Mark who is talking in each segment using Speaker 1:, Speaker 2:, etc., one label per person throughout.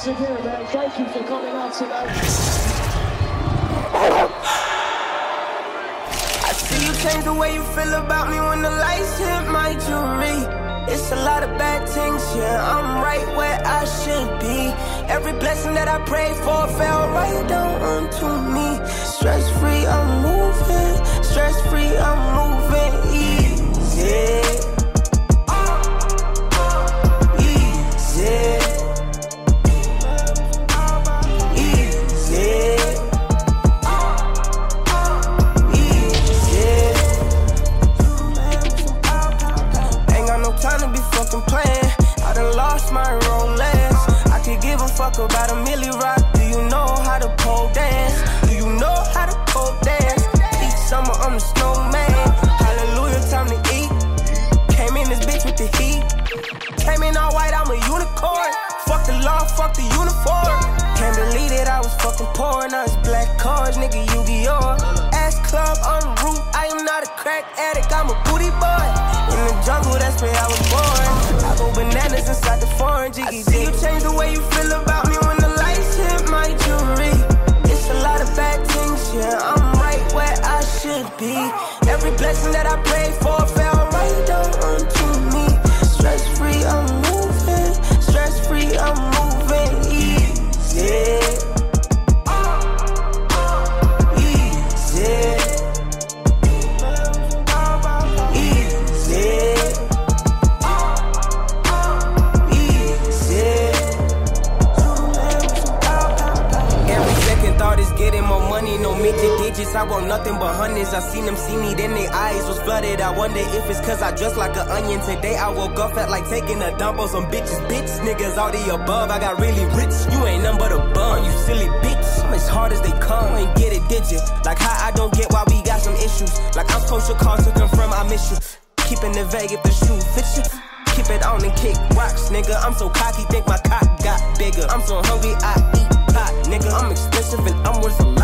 Speaker 1: Listen here, man. Thank you for coming out tonight.
Speaker 2: I see you change the way you feel about me when the lights hit my jewelry. It's a lot of bad things, yeah. I'm right where I should be. Every blessing that I prayed for fell right down onto me. Stress fuck about a milli rock. Do you know how to pole dance? Do you know how to pole dance? Each summer I'm the snowman. Hallelujah, time to eat. Came in this bitch with the heat. Came in all white, I'm a unicorn. Fuck the law, fuck the uniform. Can't believe it, I was fucking poor. Now it's black cars, nigga, Yu-Gi-Oh! Ass club on the roof, I am not a crack addict, I'm a booty boy. In the jungle, that's where I was born. I go bananas inside the foreign jiggy. I be. Every blessing that I pray for no minted digits. I want nothing but hundreds. I seen them see me, then their eyes was flooded. I wonder if it's cause I dress like an onion. Today I woke up felt like taking a dump on some bitches. Bitch, niggas all the above. I got really rich. You ain't nothing but a bum, you silly bitch. I'm as hard as they come, ain't get it, you? Like how I don't get why we got some issues. Like I'm to call to confirm I miss you. Keeping it vague if the shoe fits you. Keep it on and kick rocks, nigga. I'm so cocky, think my cock got bigger. I'm so hungry, I eat pot, nigga. I'm expensive and I'm worth a lot.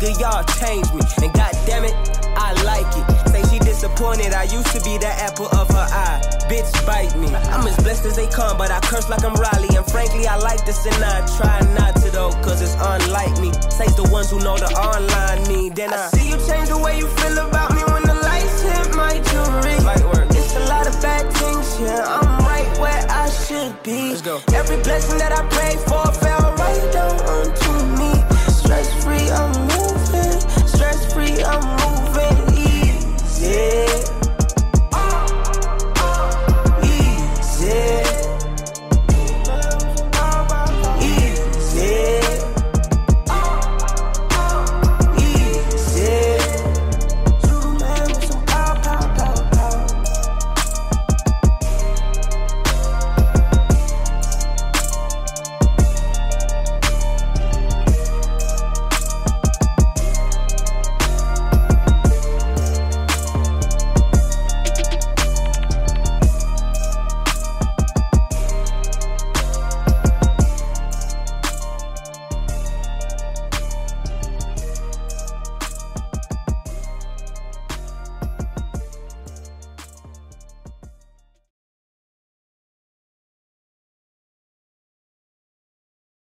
Speaker 2: Nigga. Y'all change me, and goddamn it, I like it. Say she disappointed, I used to be the apple of her eye. Bitch, bite me. I'm as blessed as they come, but I curse like I'm Riley. And frankly, I like this and I try not to though, cause it's unlike me. Say's the ones who know the online me. Then I, see you change the way you feel about me when the lights hit my jewelry. Light work. It's a lot of bad things, yeah. I'm right where I should be.
Speaker 3: Let's go.
Speaker 2: Every blessing that I pray for